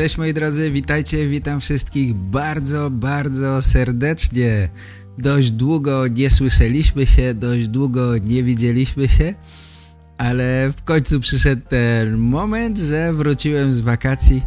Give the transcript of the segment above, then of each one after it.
Cześć moi drodzy, witajcie, witam wszystkich bardzo, bardzo serdecznie. Dość długo nie słyszeliśmy się, dość długo nie widzieliśmy się, ale w końcu przyszedł ten moment, że wróciłem z wakacji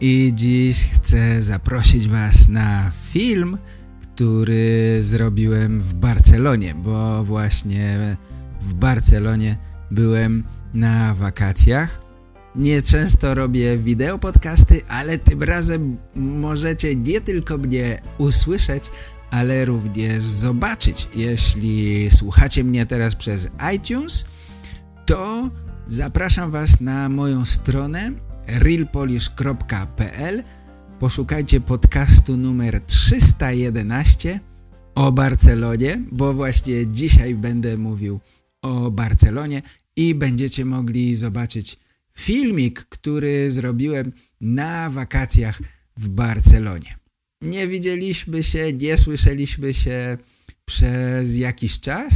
i dziś chcę zaprosić was na film, który zrobiłem w Barcelonie, bo właśnie w Barcelonie byłem na wakacjach. Nieczęsto robię wideo podcasty, ale tym razem możecie nie tylko mnie usłyszeć, ale również zobaczyć. Jeśli słuchacie mnie teraz przez iTunes, to zapraszam Was na moją stronę realpolish.pl Poszukajcie podcastu numer 311 o Barcelonie, bo właśnie dzisiaj będę mówił o Barcelonie i będziecie mogli zobaczyć filmik, który zrobiłem na wakacjach w Barcelonie. Nie widzieliśmy się, nie słyszeliśmy się przez jakiś czas,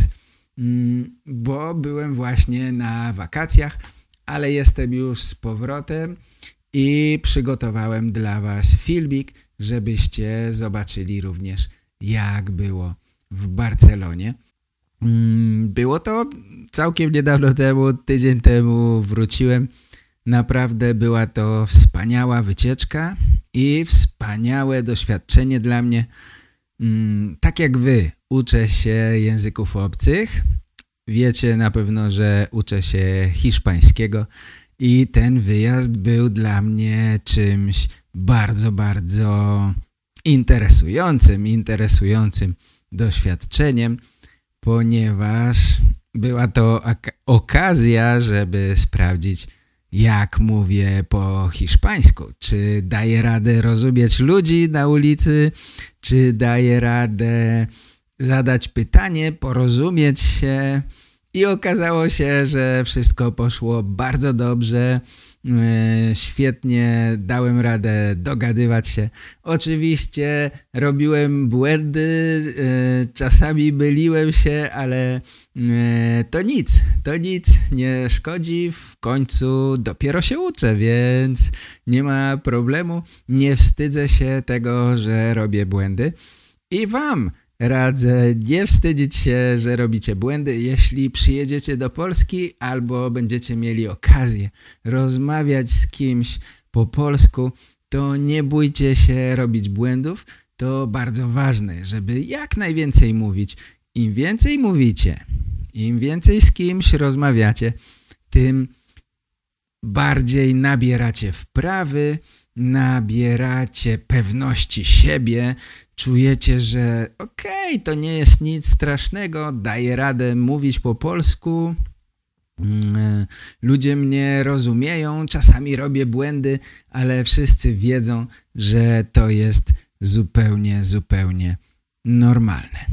mm, bo byłem właśnie na wakacjach, ale jestem już z powrotem i przygotowałem dla Was filmik, żebyście zobaczyli również jak było w Barcelonie. Mm, było to całkiem niedawno temu, tydzień temu wróciłem. Naprawdę była to wspaniała wycieczka i wspaniałe doświadczenie dla mnie. Mm, tak jak Wy uczę się języków obcych, wiecie na pewno, że uczę się hiszpańskiego i ten wyjazd był dla mnie czymś bardzo, bardzo interesującym, interesującym doświadczeniem, ponieważ była to okazja, żeby sprawdzić, jak mówię po hiszpańsku. Czy daję radę rozumieć ludzi na ulicy, czy daję radę zadać pytanie, porozumieć się, i okazało się, że wszystko poszło bardzo dobrze. E, świetnie dałem radę dogadywać się. Oczywiście robiłem błędy, e, czasami myliłem się, ale e, to nic, to nic nie szkodzi. W końcu dopiero się uczę, więc nie ma problemu. Nie wstydzę się tego, że robię błędy. I wam radzę nie wstydzić się, że robicie błędy. Jeśli przyjedziecie do Polski albo będziecie mieli okazję rozmawiać z kimś po polsku, to nie bójcie się robić błędów. To bardzo ważne, żeby jak najwięcej mówić. Im więcej mówicie, im więcej z kimś rozmawiacie, tym bardziej nabieracie wprawy, nabieracie pewności siebie, czujecie, że okej, okay, to nie jest nic strasznego, daję radę mówić po polsku, mm, e, ludzie mnie rozumieją, czasami robię błędy, ale wszyscy wiedzą, że to jest zupełnie, zupełnie normalne.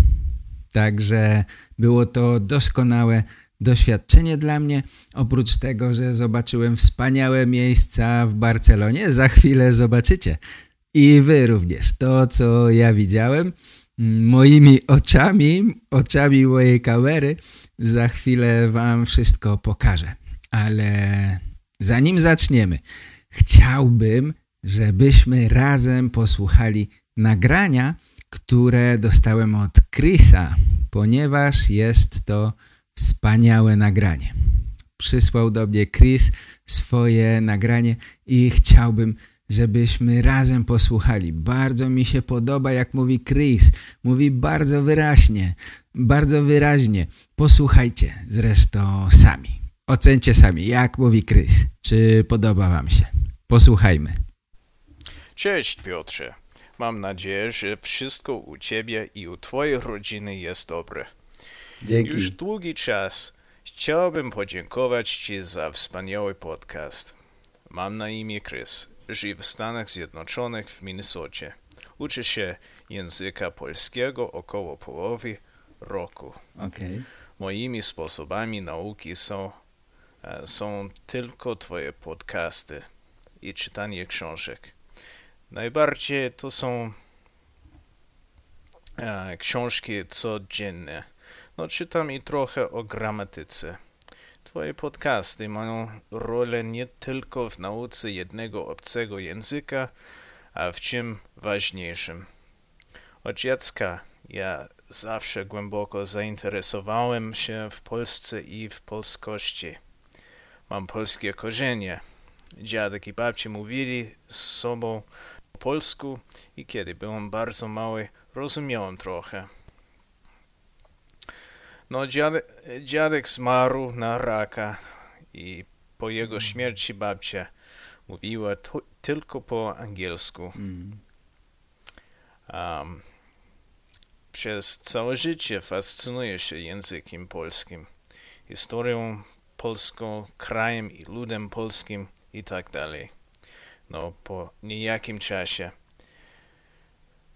Także było to doskonałe doświadczenie dla mnie. Oprócz tego, że zobaczyłem wspaniałe miejsca w Barcelonie, za chwilę zobaczycie i wy również. To, co ja widziałem mm, moimi oczami, oczami mojej kamery, za chwilę wam wszystko pokażę. Ale zanim zaczniemy, chciałbym, żebyśmy razem posłuchali nagrania, które dostałem od Chrisa, ponieważ jest to wspaniałe nagranie. Przysłał do mnie Chris swoje nagranie i chciałbym, żebyśmy razem posłuchali. Bardzo mi się podoba, jak mówi Chris. Mówi bardzo wyraźnie, bardzo wyraźnie. Posłuchajcie zresztą sami. Ocencie sami, jak mówi Chris. Czy podoba wam się? Posłuchajmy. Cześć Piotrze. Mam nadzieję, że wszystko u ciebie i u twojej rodziny jest dobre. Dzięki. Już długi czas chciałbym podziękować ci za wspaniały podcast. Mam na imię Chris żyje w Stanach Zjednoczonych w Minnesocie. Uczy się języka polskiego około połowy roku. Okej. Moimi sposobami nauki są, e, są tylko Twoje podcasty i czytanie książek. Najbardziej to są e, książki codzienne. No, czytam i trochę o gramatyce. Twoje podcasty mają rolę nie tylko w nauce jednego obcego języka, a w czym ważniejszym. Od dziecka ja zawsze głęboko zainteresowałem się w Polsce i w polskości. Mam polskie korzenie. Dziadek i babci mówili z sobą po polsku i kiedy byłem bardzo mały, rozumiałem trochę. No, dziadek, dziadek zmarł na raka i po jego śmierci babcia mówiła to, tylko po angielsku. Mm. Um, przez całe życie fascynuje się językiem polskim, historią polską, krajem i ludem polskim i tak dalej. No, po niejakim czasie.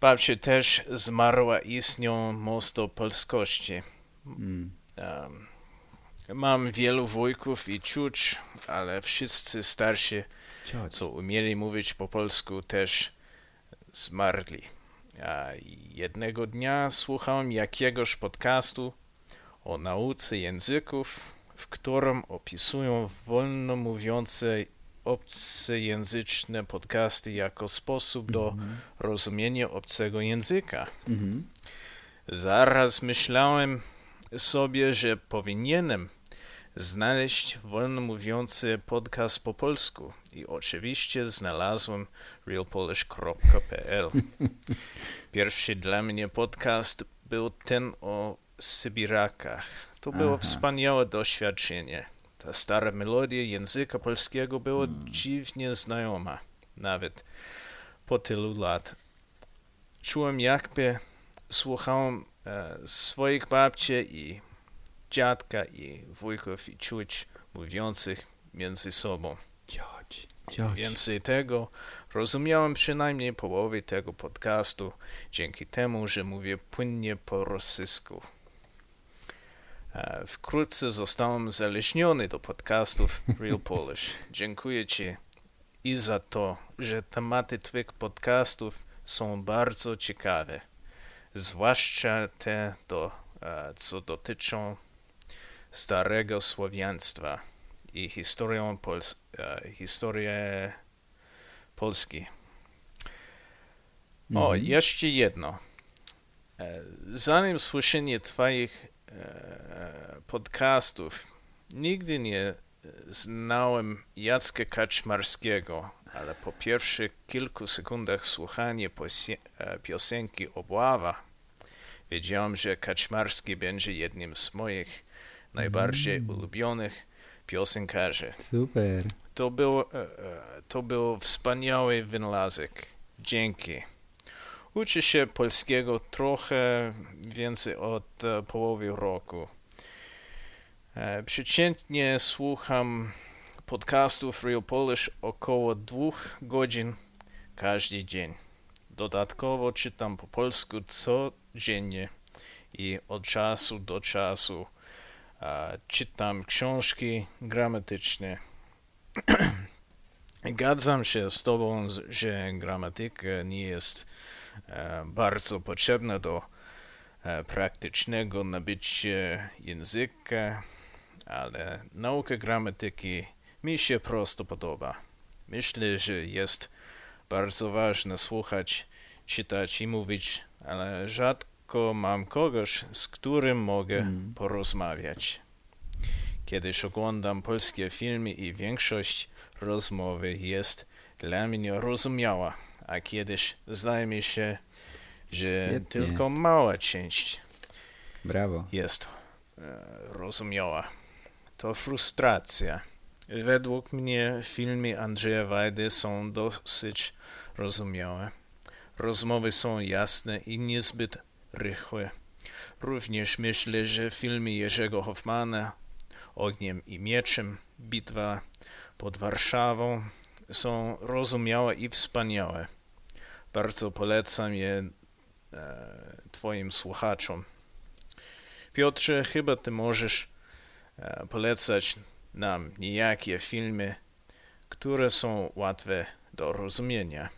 Babcia też zmarła i z nią mocno polskości. Mm. Um, mam wielu wujków i czuć, ale wszyscy starsi, Cioć. co umieli mówić po polsku, też zmarli. A jednego dnia słuchałem jakiegoś podcastu o nauce języków, w którym opisują wolno mówiące obcojęzyczne podcasty jako sposób do rozumienia obcego języka. Mhm. Zaraz myślałem sobie, że powinienem znaleźć wolno mówiący podcast po polsku i oczywiście znalazłem realpolish.pl. Pierwszy dla mnie podcast był ten o Sybirakach. To było Aha. wspaniałe doświadczenie. Ta stara melodia języka polskiego była dziwnie znajoma, nawet po tylu lat. Czułem jakby słuchałem swoich babci i dziadka i wujków i czuć mówiących między sobą. Cioć. Cioć. Więcej tego, rozumiałem przynajmniej połowę tego podcastu dzięki temu, że mówię płynnie po rosyjsku. E, Wkrótce zostałem zależniony do podcastów Real Polish. Dziękuję Ci i za to, że tematy Twych podcastów są bardzo ciekawe, zwłaszcza te, do, e, co dotyczą starego słowiaństwa i historią Pols- e, historię Polski. O, Mhm. jeszcze jedno. E, Zanim słyszenie Twoich podcastów, nigdy nie znałem Jacka Kaczmarskiego, ale po pierwszych kilku sekundach słuchania e, piosenki Obława, wiedziałem, że Kaczmarski będzie jednym z moich najbardziej ulubionych piosenkarzy. Super. To był, e, e, to był wspaniały wynalazek. Dzięki. Uczę się polskiego trochę więcej od połowy roku. Przeciętnie słucham podcastów Real Polish około dwóch godzin każdy dzień. Dodatkowo czytam po polsku codziennie i od czasu do czasu czytam książki gramatyczne. Zgadzam się z Tobą, że gramatyka nie jest e, bardzo potrzebna do e, praktycznego nabycia języka, ale nauka gramatyki mi się prosto podoba. Myślę, że jest bardzo ważne słuchać, czytać i mówić, ale rzadko mam kogoś, z którym mogę Mm. porozmawiać. Kiedyś oglądam polskie filmy i większość rozmowy jest dla mnie rozumiała, a kiedyś zdaje mi się, że Świetnie. tylko mała część Brawo. jest e, rozumiała. To frustracja. Według mnie filmy Andrzeja Wajdy są dosyć rozumiałe. Rozmowy są jasne i niezbyt rychłe. Również myślę, że filmy Jerzego Hoffmana Ogniem i Mieczem, Bitwa pod Warszawą są rozumiałe i wspaniałe. Bardzo polecam je e, Twoim słuchaczom. Piotrze, chyba Ty możesz e, polecać nam niejakie filmy, które są łatwe do rozumienia.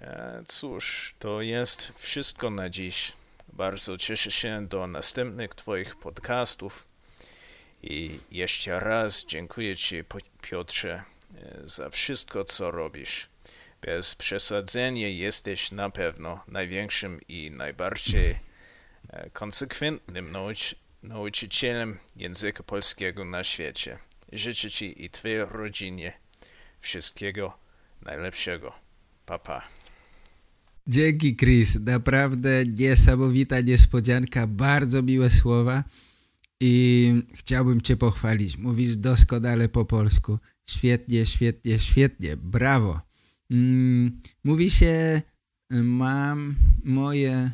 E, cóż, to jest wszystko na dziś. Bardzo cieszę się do następnych Twoich podcastów i jeszcze raz dziękuję Ci, Piotrze, e, za wszystko, co robisz. Bez przesadzenia jesteś na pewno największym i najbardziej e, konsekwentnym nauc nauczycielem języka polskiego na świecie. Życzę Ci i Twojej rodzinie wszystkiego najlepszego. Papa. Pa. Dzięki Chris, naprawdę niesamowita niespodzianka, bardzo miłe słowa i chciałbym Cię pochwalić. Mówisz doskonale po polsku. Świetnie, świetnie, świetnie, brawo. Mm, mówi się, mam moje,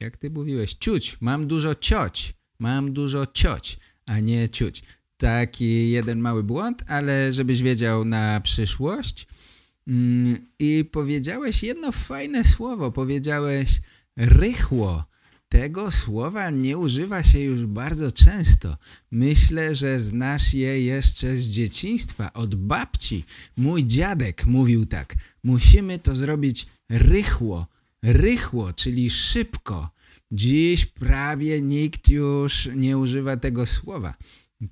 jak Ty mówiłeś, ciuć, mam dużo cioć, mam dużo cioć, a nie ciuć. Taki jeden mały błąd, ale żebyś wiedział na przyszłość – Mm, I powiedziałeś jedno fajne słowo, powiedziałeś rychło. Tego słowa nie używa się już bardzo często. Myślę, że znasz je jeszcze z dzieciństwa, od babci. Mój dziadek mówił tak, musimy to zrobić rychło, rychło, czyli szybko. Dziś prawie nikt już nie używa tego słowa.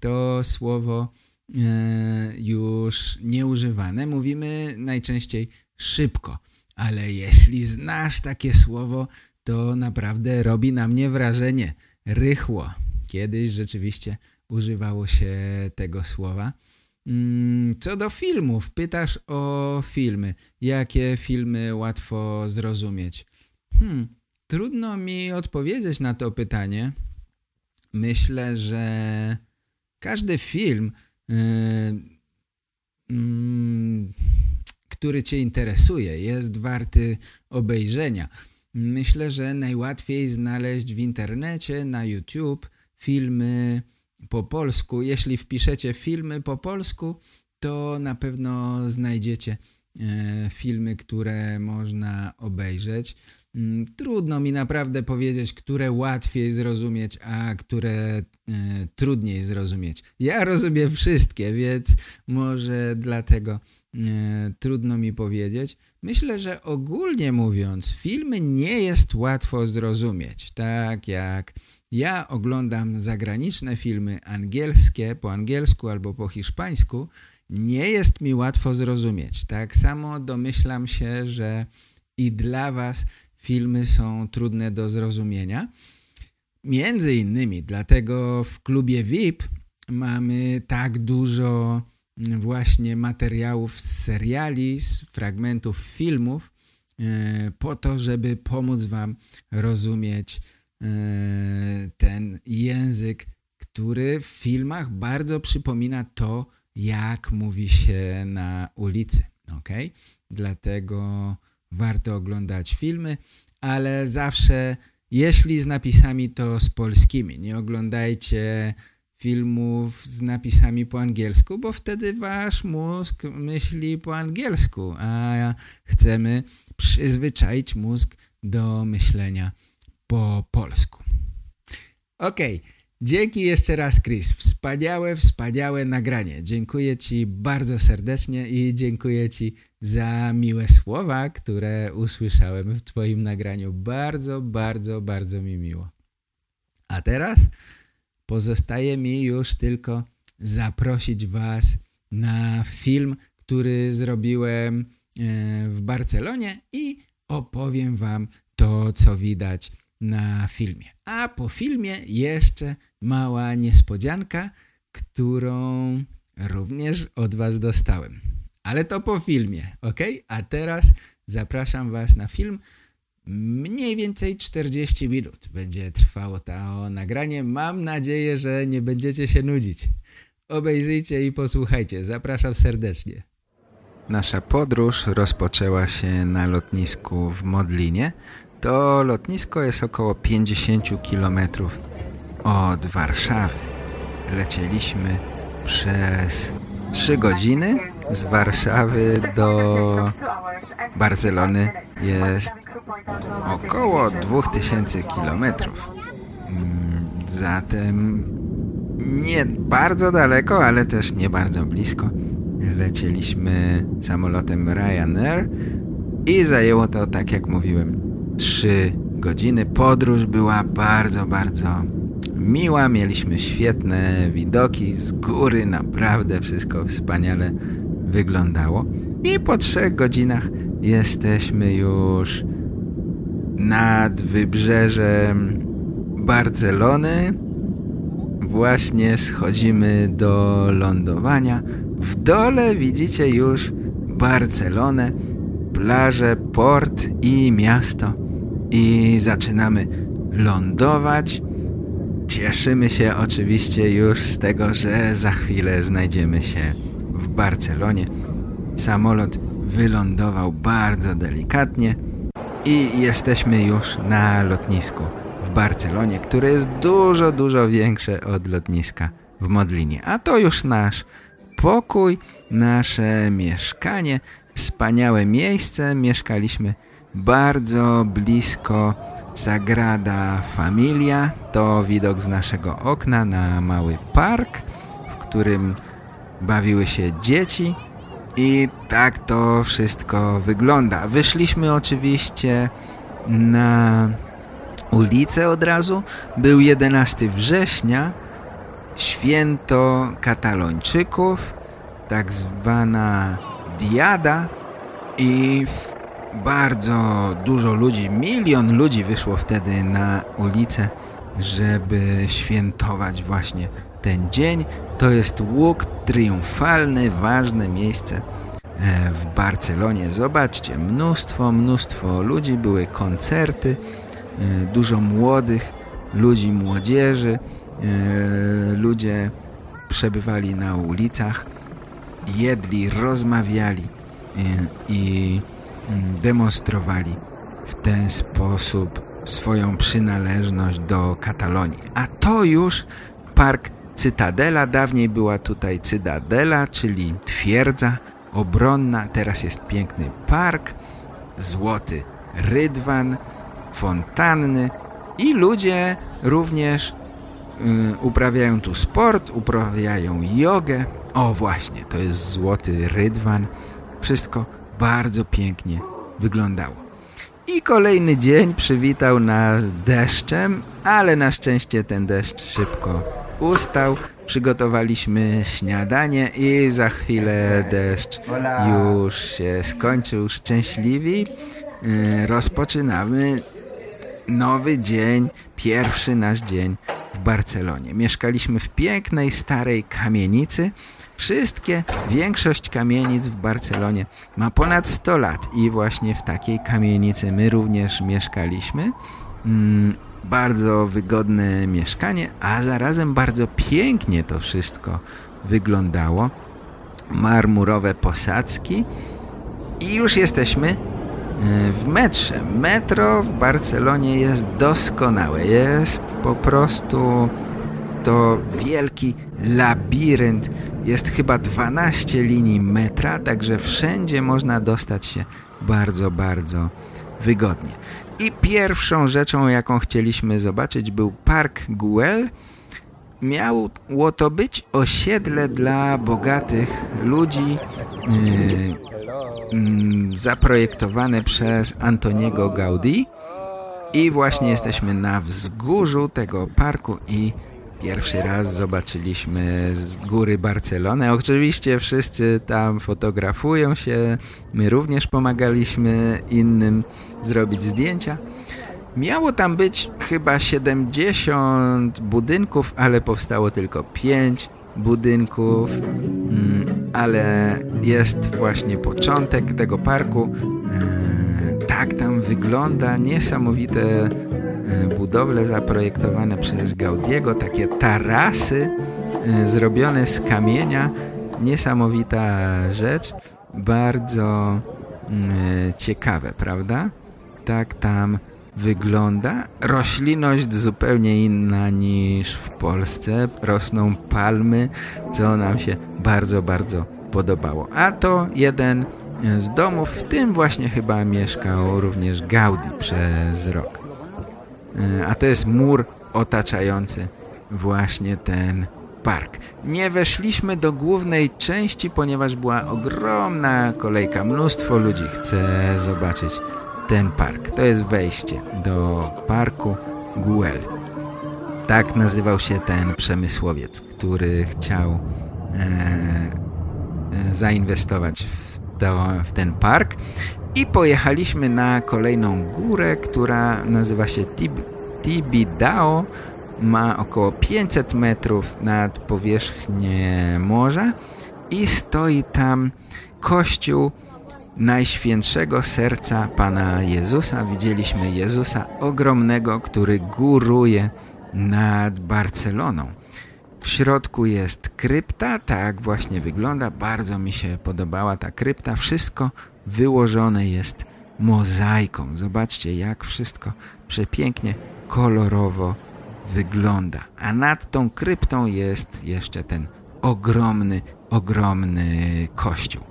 To słowo E, już nieużywane. Mówimy najczęściej szybko. Ale jeśli znasz takie słowo, to naprawdę robi na mnie wrażenie. Rychło. Kiedyś rzeczywiście używało się tego słowa. Mm, co do filmów, pytasz o filmy. Jakie filmy łatwo zrozumieć? Hmm, trudno mi odpowiedzieć na to pytanie. Myślę, że każdy film Yy, mm, który Cię interesuje, jest warty obejrzenia. Myślę, że najłatwiej znaleźć w internecie, na YouTube filmy po polsku. Jeśli wpiszecie filmy po polsku, to na pewno znajdziecie e, filmy, które można obejrzeć. Mm, trudno mi naprawdę powiedzieć, które łatwiej zrozumieć, a które e, trudniej zrozumieć. Ja rozumiem wszystkie, więc może dlatego e, trudno mi powiedzieć. Myślę, że ogólnie mówiąc, filmy nie jest łatwo zrozumieć. Tak jak ja oglądam zagraniczne filmy angielskie, po angielsku albo po hiszpańsku, nie jest mi łatwo zrozumieć. Tak samo domyślam się, że i dla Was filmy są trudne do zrozumienia. Między innymi dlatego w klubie VIP mamy tak dużo właśnie materiałów z seriali, z fragmentów filmów e, po to, żeby pomóc Wam rozumieć e, ten język, który w filmach bardzo przypomina to, jak mówi się na ulicy. ok? Dlatego warto oglądać filmy, ale zawsze, jeśli z napisami, to z polskimi. Nie oglądajcie filmów z napisami po angielsku, bo wtedy wasz mózg myśli po angielsku, a chcemy przyzwyczaić mózg do myślenia po polsku. Okej. Okay. Dzięki jeszcze raz Chris. Wspaniałe, wspaniałe nagranie. Dziękuję Ci bardzo serdecznie i dziękuję Ci za miłe słowa, które usłyszałem w Twoim nagraniu. Bardzo, bardzo, bardzo mi miło. A teraz pozostaje mi już tylko zaprosić Was na film, który zrobiłem e, w Barcelonie i opowiem Wam to, co widać na filmie. A po filmie jeszcze mała niespodzianka, którą również od Was dostałem. Ale to po filmie, ok? A teraz zapraszam Was na film. Mniej więcej 40 minut będzie trwało to nagranie. Mam nadzieję, że nie będziecie się nudzić. Obejrzyjcie i posłuchajcie. Zapraszam serdecznie. Nasza podróż rozpoczęła się na lotnisku w Modlinie. To lotnisko jest około 50 km od Warszawy. Lecieliśmy przez 3 godziny z Warszawy do Barcelony jest około 2000 kilometrów. Mm, zatem nie bardzo daleko, ale też nie bardzo blisko. Lecieliśmy samolotem Ryanair i zajęło to, tak jak mówiłem, 3 godziny. Podróż była bardzo, bardzo miła. Mieliśmy świetne widoki z góry. Naprawdę wszystko wspaniale wyglądało. I po trzech godzinach jesteśmy już nad wybrzeżem Barcelony. Właśnie schodzimy do lądowania. W dole widzicie już Barcelonę, plażę, port i miasto. I zaczynamy lądować. Cieszymy się oczywiście już z tego, że za chwilę znajdziemy się w Barcelonie. Samolot wylądował bardzo delikatnie i jesteśmy już na lotnisku w Barcelonie, które jest dużo, dużo większe od lotniska w Modlinie. A to już nasz pokój, nasze mieszkanie, wspaniałe miejsce. Mieszkaliśmy bardzo blisko Sagrada Familia. To widok z naszego okna na mały park, w którym bawiły się dzieci. I tak to wszystko wygląda. Wyszliśmy oczywiście na ulicę od razu. Był 11 września, święto katalończyków, tak zwana diada i bardzo dużo ludzi, milion ludzi wyszło wtedy na ulicę, żeby świętować właśnie ten dzień. To jest łuk triumfalny, ważne miejsce e, w Barcelonie. Zobaczcie, mnóstwo, mnóstwo ludzi, były koncerty, e, dużo młodych ludzi, młodzieży. E, ludzie przebywali na ulicach, jedli, rozmawiali i demonstrowali w ten sposób swoją przynależność do Katalonii. A to już park Cytadela. Dawniej była tutaj Cytadela, czyli twierdza obronna. Teraz jest piękny park, złoty rydwan, fontanny i ludzie również y, uprawiają tu sport, uprawiają jogę. O właśnie, to jest złoty rydwan. Wszystko bardzo pięknie wyglądało. I kolejny dzień przywitał nas deszczem, ale na szczęście ten deszcz szybko ustał. Przygotowaliśmy śniadanie i za chwilę deszcz już się skończył. Szczęśliwi y, rozpoczynamy nowy dzień, pierwszy nasz dzień w Barcelonie. Mieszkaliśmy w pięknej, starej kamienicy. Wszystkie, większość kamienic w Barcelonie ma ponad 100 lat i właśnie w takiej kamienicy my również mieszkaliśmy. Mm, bardzo wygodne mieszkanie, a zarazem bardzo pięknie to wszystko wyglądało. Marmurowe posadzki i już jesteśmy e, w metrze. Metro w Barcelonie jest doskonałe. Jest po prostu to wielki labirynt. Jest chyba 12 linii metra, także wszędzie można dostać się bardzo, bardzo wygodnie. I pierwszą rzeczą, jaką chcieliśmy zobaczyć był Park Güell. Miało to być osiedle dla bogatych ludzi yy, yy, zaprojektowane przez Antoniego Gaudí. I właśnie jesteśmy na wzgórzu tego parku i Pierwszy raz zobaczyliśmy z góry Barcelonę. Oczywiście wszyscy tam fotografują się. My również pomagaliśmy innym zrobić zdjęcia. Miało tam być chyba 70 budynków, ale powstało tylko 5 budynków. Mm, ale jest właśnie początek tego parku. E, tak tam wygląda. Niesamowite budowle zaprojektowane przez Gaudiego, takie tarasy e, zrobione z kamienia. Niesamowita rzecz, bardzo mm, e, ciekawe, prawda? Tak tam wygląda. Roślinność zupełnie inna niż w Polsce. Rosną palmy, co nam się bardzo, bardzo podobało. A to jeden z domów, w tym właśnie chyba mieszkał również Gaudi przez rok. E, a to jest mur otaczający właśnie ten park. Nie weszliśmy do głównej części, ponieważ była ogromna kolejka. Mnóstwo ludzi chce zobaczyć ten park. To jest wejście do parku Guel. Tak nazywał się ten przemysłowiec, który chciał e, e, zainwestować w, to, w ten park. I pojechaliśmy na kolejną górę, która nazywa się Tib Tibidao. Ma około 500 metrów nad powierzchnię morza i stoi tam kościół Najświętszego Serca Pana Jezusa. Widzieliśmy Jezusa ogromnego, który góruje nad Barceloną. W środku jest krypta, tak właśnie wygląda. Bardzo mi się podobała ta krypta. Wszystko wyłożone jest mozaiką. Zobaczcie, jak wszystko przepięknie, kolorowo wygląda. A nad tą kryptą jest jeszcze ten ogromny, ogromny kościół.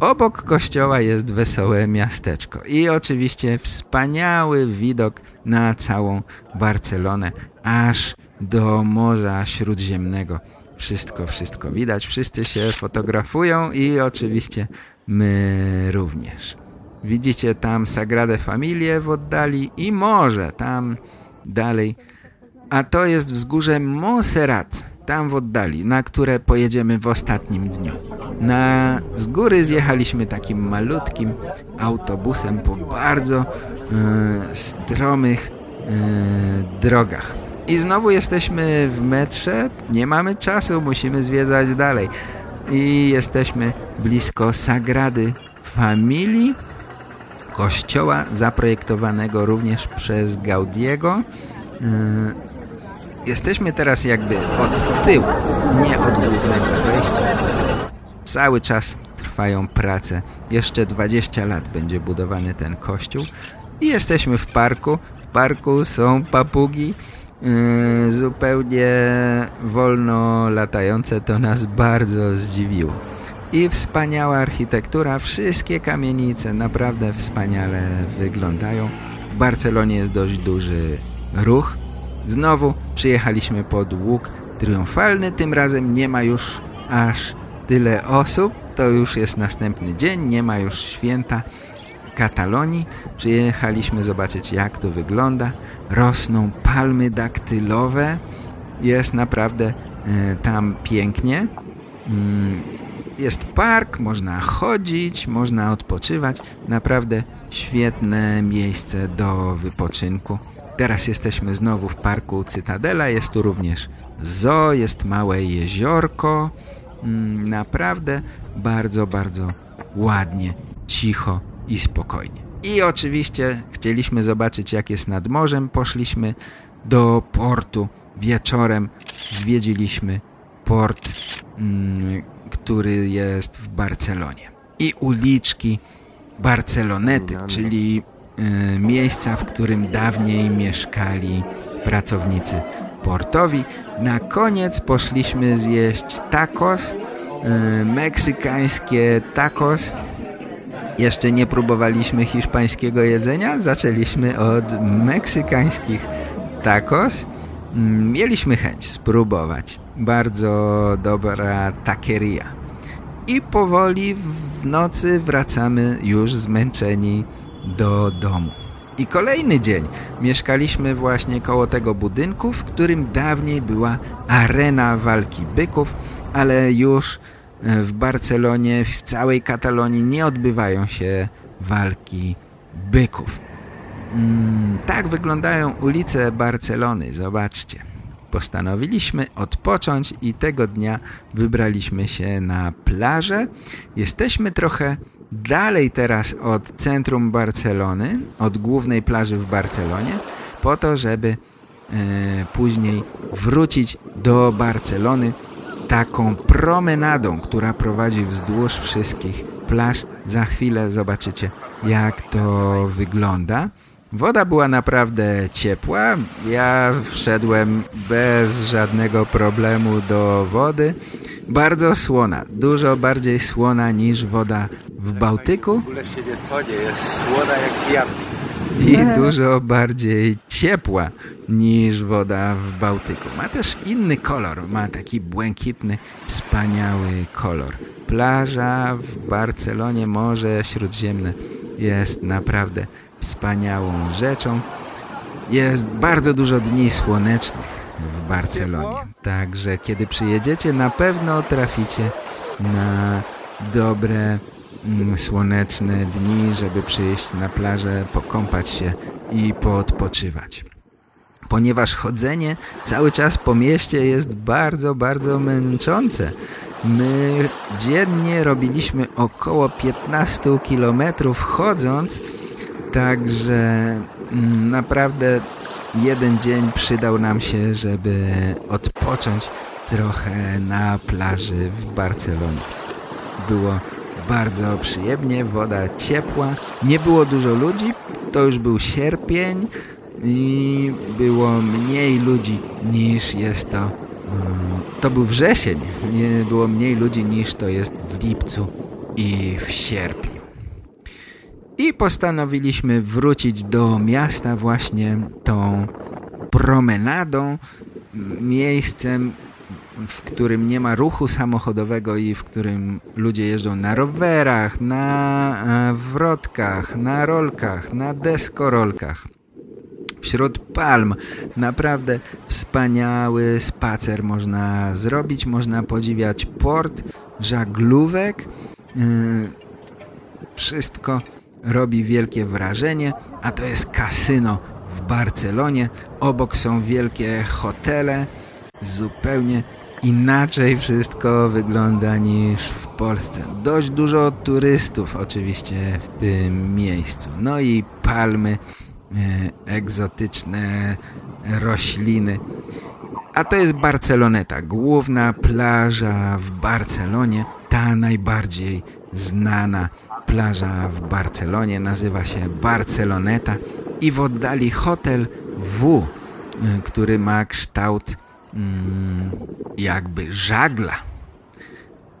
Obok kościoła jest wesołe miasteczko i oczywiście wspaniały widok na całą Barcelonę, aż do Morza Śródziemnego. Wszystko, wszystko widać, wszyscy się fotografują i oczywiście my również. Widzicie tam Sagradę Familię w oddali i morze tam dalej. A to jest wzgórze Monserrat, tam w oddali, na które pojedziemy w ostatnim dniu. Na, z góry zjechaliśmy takim malutkim autobusem po bardzo e, stromych e, drogach. I znowu jesteśmy w metrze, nie mamy czasu, musimy zwiedzać dalej. I jesteśmy blisko Sagrady Familii, kościoła zaprojektowanego również przez Gaudiego. E, jesteśmy teraz jakby od tyłu, nie od głównego wejścia. Cały czas trwają prace. Jeszcze 20 lat będzie budowany ten kościół. I jesteśmy w parku. W parku są papugi. Yy, zupełnie wolno latające. To nas bardzo zdziwiło. I wspaniała architektura. Wszystkie kamienice naprawdę wspaniale wyglądają. W Barcelonie jest dość duży ruch. Znowu przyjechaliśmy pod łuk triumfalny. Tym razem nie ma już aż tyle osób. To już jest następny dzień, nie ma już święta Katalonii. Przyjechaliśmy zobaczyć jak to wygląda. Rosną palmy daktylowe. Jest naprawdę e, tam pięknie. Mm, jest park, można chodzić, można odpoczywać. Naprawdę świetne miejsce do wypoczynku. Teraz jesteśmy znowu w parku Cytadela. Jest tu również zoo, jest małe jeziorko. Mm, naprawdę bardzo, bardzo ładnie, cicho i spokojnie. I oczywiście chcieliśmy zobaczyć jak jest nad morzem. Poszliśmy do portu wieczorem. Zwiedziliśmy port, mm, który jest w Barcelonie. I uliczki Barcelonety, czyli y, miejsca, w którym dawniej mieszkali pracownicy portowi. Na koniec poszliśmy zjeść tacos, yy, meksykańskie tacos. Jeszcze nie próbowaliśmy hiszpańskiego jedzenia, zaczęliśmy od meksykańskich tacos. Yy, mieliśmy chęć spróbować. Bardzo dobra taqueria. I powoli w nocy wracamy już zmęczeni do domu. I kolejny dzień mieszkaliśmy właśnie koło tego budynku, w którym dawniej była arena walki byków, ale już w Barcelonie, w całej Katalonii nie odbywają się walki byków. Mm, tak wyglądają ulice Barcelony, zobaczcie. Postanowiliśmy odpocząć i tego dnia wybraliśmy się na plażę. Jesteśmy trochę dalej teraz od centrum Barcelony, od głównej plaży w Barcelonie, po to, żeby e, później wrócić do Barcelony taką promenadą, która prowadzi wzdłuż wszystkich plaż. Za chwilę zobaczycie, jak to wygląda. Woda była naprawdę ciepła. Ja wszedłem bez żadnego problemu do wody. Bardzo słona. Dużo bardziej słona niż woda w Bałtyku. W ogóle się nie tonie, jest słona jak. I dużo bardziej ciepła niż woda w Bałtyku. Ma też inny kolor, ma taki błękitny, wspaniały kolor. Plaża w Barcelonie, Morze Śródziemne jest naprawdę wspaniałą rzeczą. Jest bardzo dużo dni słonecznych w Barcelonie. Także kiedy przyjedziecie, na pewno traficie na dobre, słoneczne dni, żeby przyjść na plażę, pokąpać się i poodpoczywać. Ponieważ chodzenie cały czas po mieście jest bardzo, bardzo męczące. My dziennie robiliśmy około 15 kilometrów chodząc, także mm, naprawdę jeden dzień przydał nam się, żeby odpocząć trochę na plaży w Barcelonie. Było bardzo przyjemnie, woda ciepła, nie było dużo ludzi, to już był sierpień i było mniej ludzi niż jest to, to był wrzesień, nie było mniej ludzi niż to jest w lipcu i w sierpniu. I postanowiliśmy wrócić do miasta właśnie tą promenadą, miejscem, w którym nie ma ruchu samochodowego i w którym ludzie jeżdżą na rowerach, na e, wrotkach, na rolkach, na deskorolkach. Wśród palm naprawdę wspaniały spacer można zrobić, można podziwiać port, żaglówek. Yy, wszystko robi wielkie wrażenie, a to jest kasyno w Barcelonie. Obok są wielkie hotele, zupełnie inaczej wszystko wygląda niż w Polsce. Dość dużo turystów oczywiście w tym miejscu. No i palmy, e, egzotyczne rośliny. A to jest Barceloneta, główna plaża w Barcelonie, ta najbardziej znana plaża w Barcelonie, nazywa się Barceloneta i w oddali hotel W, e, który ma kształt jakby żagla.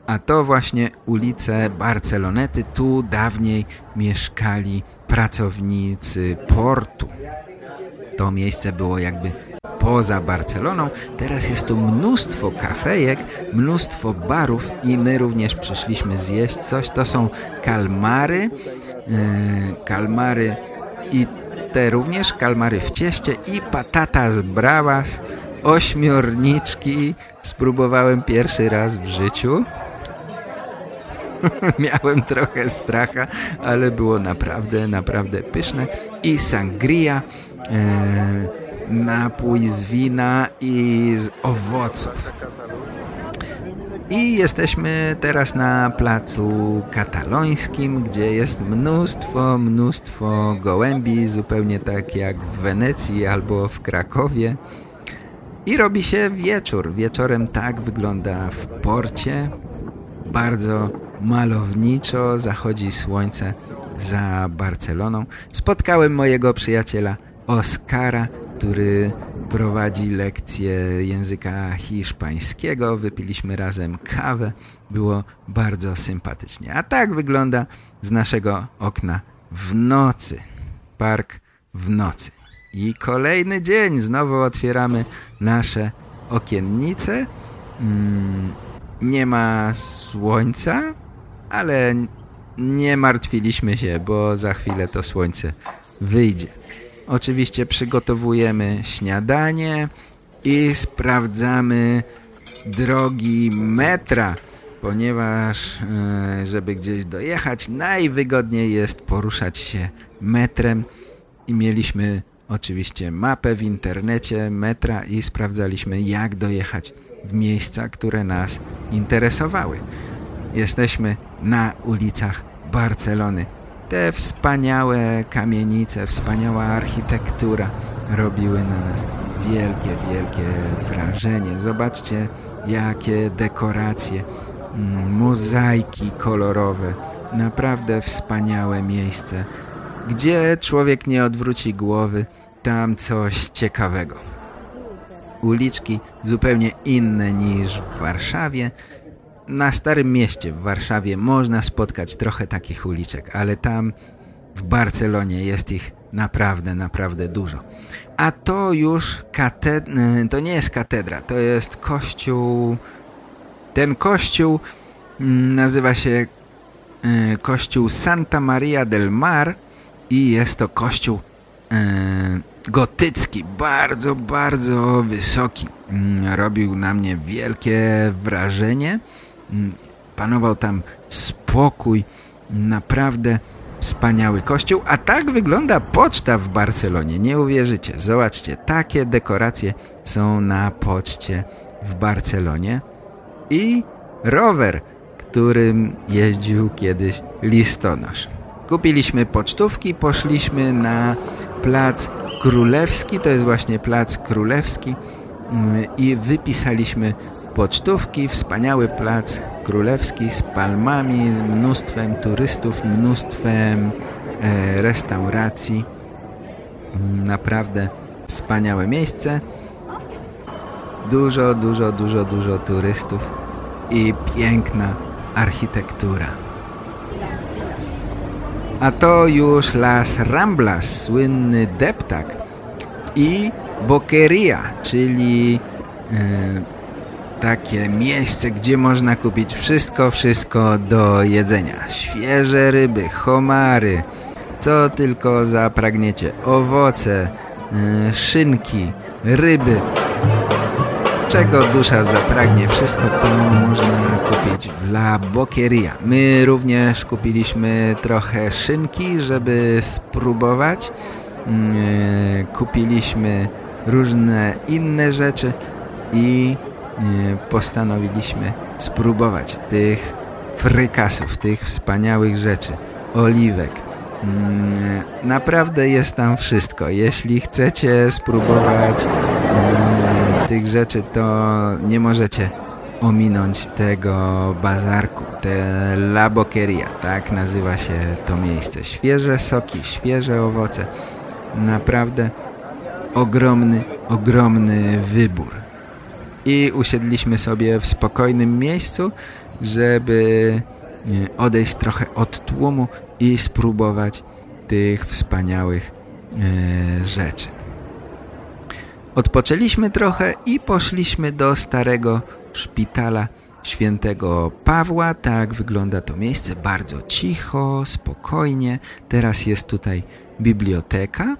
A to właśnie ulice Barcelonety. Tu dawniej mieszkali pracownicy portu. To miejsce było jakby poza Barceloną. Teraz jest tu mnóstwo kafejek, mnóstwo barów i my również przyszliśmy zjeść coś. To są kalmary, yy, kalmary i te również, kalmary w cieście i patatas bravas, ośmiorniczki. Spróbowałem pierwszy raz w życiu. Miałem trochę stracha, ale było naprawdę, naprawdę pyszne. I sangria, e, napój z wina i z owoców. I jesteśmy teraz na placu katalońskim, gdzie jest mnóstwo, mnóstwo gołębi, zupełnie tak jak w Wenecji albo w Krakowie. I robi się wieczór. Wieczorem tak wygląda w porcie. Bardzo malowniczo zachodzi słońce za Barceloną. Spotkałem mojego przyjaciela Oskara, który prowadzi lekcję języka hiszpańskiego. Wypiliśmy razem kawę. Było bardzo sympatycznie. A tak wygląda z naszego okna w nocy. Park w nocy. I kolejny dzień. Znowu otwieramy nasze okiennice. Mm, nie ma słońca, ale nie martwiliśmy się, bo za chwilę to słońce wyjdzie. Oczywiście przygotowujemy śniadanie i sprawdzamy drogi metra, ponieważ e, żeby gdzieś dojechać najwygodniej jest poruszać się metrem i mieliśmy oczywiście mapę w internecie metra i sprawdzaliśmy jak dojechać w miejsca, które nas interesowały. Jesteśmy na ulicach Barcelony. Te wspaniałe kamienice, wspaniała architektura robiły na nas wielkie, wielkie wrażenie. Zobaczcie, jakie dekoracje, mm, mozaiki kolorowe. Naprawdę wspaniałe miejsce Gdzie człowiek nie odwróci głowy, tam coś ciekawego. Uliczki zupełnie inne niż w Warszawie. Na Starym Mieście w Warszawie można spotkać trochę takich uliczek, ale tam w Barcelonie jest ich naprawdę, naprawdę dużo. A to już katedra, to nie jest katedra, to jest kościół, ten kościół mm, nazywa się e, kościół Santa Maria del Mar i jest to kościół e, gotycki, bardzo, bardzo wysoki. Mm, robił na mnie wielkie wrażenie. Mm, panował tam spokój, naprawdę wspaniały kościół, a tak wygląda poczta w Barcelonie. Nie uwierzycie. Zobaczcie, takie dekoracje są na poczcie w Barcelonie. I rower, którym jeździł kiedyś listonosz. Kupiliśmy pocztówki, poszliśmy na plac Królewski, to jest właśnie plac Królewski i wypisaliśmy pocztówki, wspaniały plac królewski z palmami, mnóstwem turystów, mnóstwem e, restauracji. Naprawdę wspaniałe miejsce. Dużo, dużo, dużo, dużo turystów i piękna architektura. A to już Las Ramblas, słynny deptak i Boqueria, czyli e, takie miejsce, gdzie można kupić wszystko, wszystko do jedzenia. Świeże ryby, homary, co tylko zapragniecie. Owoce, yy, szynki, ryby. Czego dusza zapragnie, wszystko to można kupić w La Boqueria. My również kupiliśmy trochę szynki, żeby spróbować. Yy, kupiliśmy różne inne rzeczy i postanowiliśmy spróbować tych frykasów, tych wspaniałych rzeczy, oliwek. Mm, naprawdę jest tam wszystko. Jeśli chcecie spróbować mm, tych rzeczy, to nie możecie ominąć tego bazarku, te La Boqueria, tak nazywa się to miejsce. Świeże soki, świeże owoce. Naprawdę ogromny, ogromny wybór i usiedliśmy sobie w spokojnym miejscu, żeby odejść trochę od tłumu i spróbować tych wspaniałych e, rzeczy. Odpoczęliśmy trochę i poszliśmy do starego szpitala świętego Pawła. Tak wygląda to miejsce, bardzo cicho, spokojnie. Teraz jest tutaj biblioteka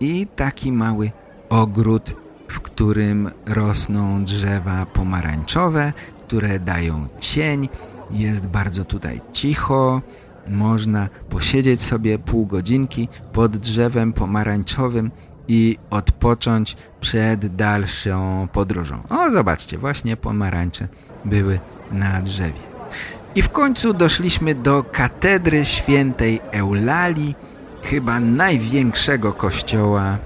i taki mały ogród w którym rosną drzewa pomarańczowe, które dają cień. Jest bardzo tutaj cicho, można posiedzieć sobie pół godzinki pod drzewem pomarańczowym i odpocząć przed dalszą podróżą. O, zobaczcie, właśnie pomarańcze były na drzewie. I w końcu doszliśmy do katedry świętej Eulalii, chyba największego kościoła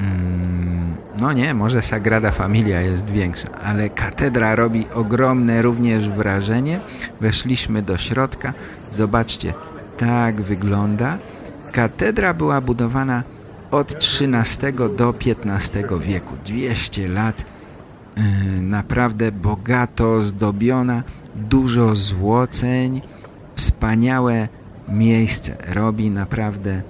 Mm, no nie, może Sagrada Familia jest większa, ale katedra robi ogromne również wrażenie. Weszliśmy do środka. Zobaczcie, tak wygląda. Katedra była budowana od XIII do XV wieku. 200 lat. Yy, naprawdę bogato zdobiona. Dużo złoceń. Wspaniałe miejsce. Robi naprawdę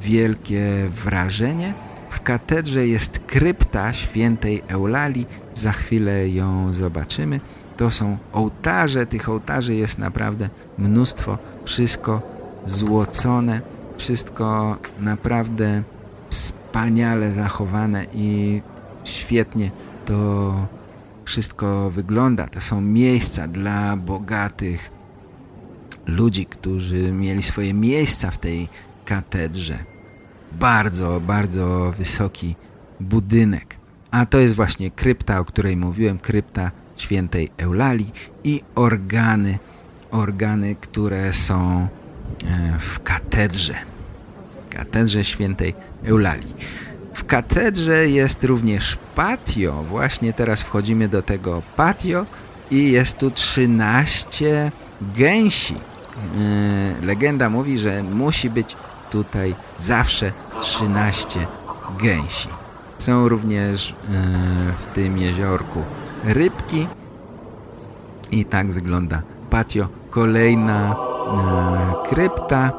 wielkie wrażenie. W katedrze jest krypta świętej Eulalii. Za chwilę ją zobaczymy. To są ołtarze. Tych ołtarzy jest naprawdę mnóstwo. Wszystko złocone. Wszystko naprawdę wspaniale zachowane i świetnie to wszystko wygląda. To są miejsca dla bogatych ludzi, którzy mieli swoje miejsca w tej katedrze bardzo, bardzo wysoki budynek. A to jest właśnie krypta, o której mówiłem, krypta świętej Eulalii i organy, organy, które są e, w katedrze, katedrze świętej Eulalii. W katedrze jest również patio, właśnie teraz wchodzimy do tego patio i jest tu 13 gęsi. E, legenda mówi, że musi być tutaj zawsze 13 gęsi. Są również e, w tym jeziorku rybki i tak wygląda patio. Kolejna e, krypta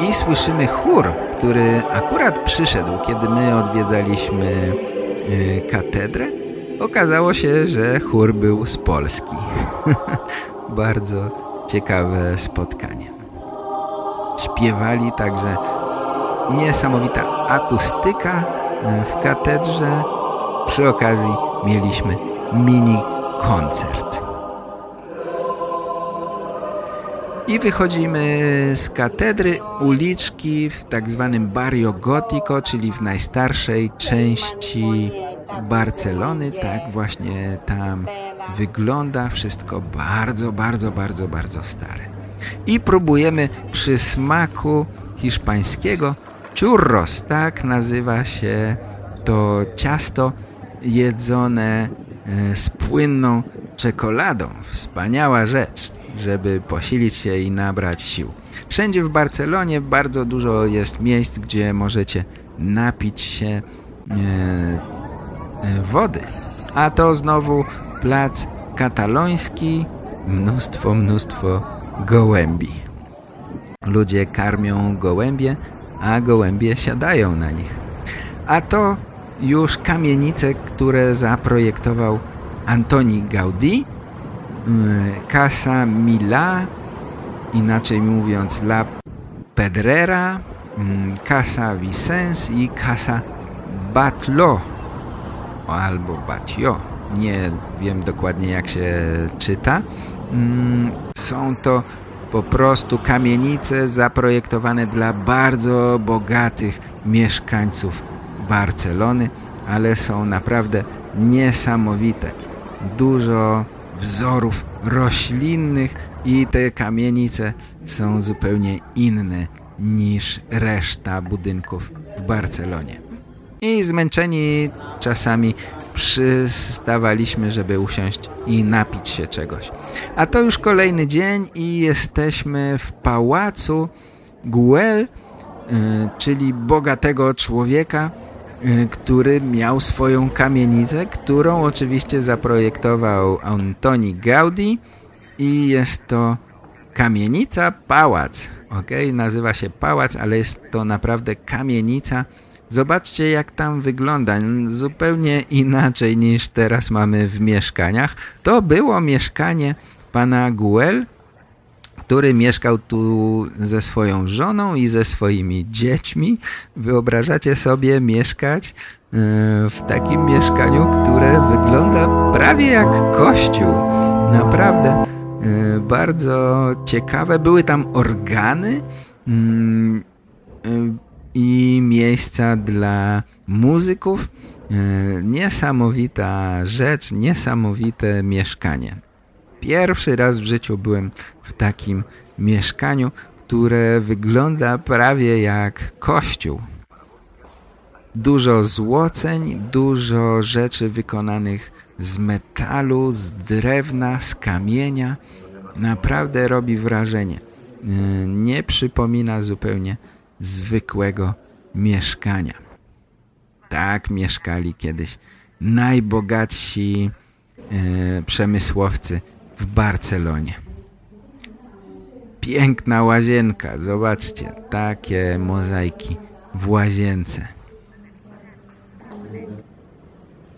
i słyszymy chór, który akurat przyszedł, kiedy my odwiedzaliśmy e, katedrę. Okazało się, że chór był z Polski. Bardzo ciekawe spotkanie. Śpiewali także niesamowita akustyka e, w katedrze. Przy okazji mieliśmy mini koncert. I wychodzimy z katedry uliczki w tak zwanym Barrio Gotico, czyli w najstarszej części Barcelony. Tak właśnie tam wygląda wszystko bardzo, bardzo, bardzo, bardzo stare. I próbujemy przy smaku hiszpańskiego churros, tak nazywa się to ciasto jedzone e, z płynną czekoladą. Wspaniała rzecz, żeby posilić się i nabrać sił. Wszędzie w Barcelonie bardzo dużo jest miejsc, gdzie możecie napić się e, e, wody. A to znowu plac kataloński, mnóstwo, mnóstwo gołębi. Ludzie karmią gołębie, a gołębie siadają na nich. A to już kamienice, które zaprojektował Antoni Gaudí, Casa Mila, inaczej mówiąc La Pedrera, mm, Casa Vicens i Casa Batlo albo Batio. Nie wiem dokładnie jak się czyta. Mm, są to po prostu kamienice zaprojektowane dla bardzo bogatych mieszkańców Barcelony, ale są naprawdę niesamowite. Dużo wzorów roślinnych i te kamienice są zupełnie inne niż reszta budynków w Barcelonie. I zmęczeni czasami przystawaliśmy, żeby usiąść i napić się czegoś. A to już kolejny dzień i jesteśmy w pałacu Guel, y, czyli bogatego człowieka, który miał swoją kamienicę, którą oczywiście zaprojektował Antoni Gaudi i jest to kamienica pałac. Ok, nazywa się pałac, ale jest to naprawdę kamienica Zobaczcie jak tam wygląda, zupełnie inaczej niż teraz mamy w mieszkaniach. To było mieszkanie pana Guel, który mieszkał tu ze swoją żoną i ze swoimi dziećmi. Wyobrażacie sobie mieszkać e, w takim mieszkaniu, które wygląda prawie jak kościół. Naprawdę e, bardzo ciekawe. Były tam organy, mm, e, i miejsca dla muzyków. Niesamowita rzecz, niesamowite mieszkanie. Pierwszy raz w życiu byłem w takim mieszkaniu, które wygląda prawie jak kościół. Dużo złoceń, dużo rzeczy wykonanych z metalu, z drewna, z kamienia. Naprawdę robi wrażenie. E, nie przypomina zupełnie zwykłego mieszkania. Tak mieszkali kiedyś najbogatsi e, przemysłowcy w Barcelonie. Piękna łazienka, zobaczcie, takie mozaiki w łazience.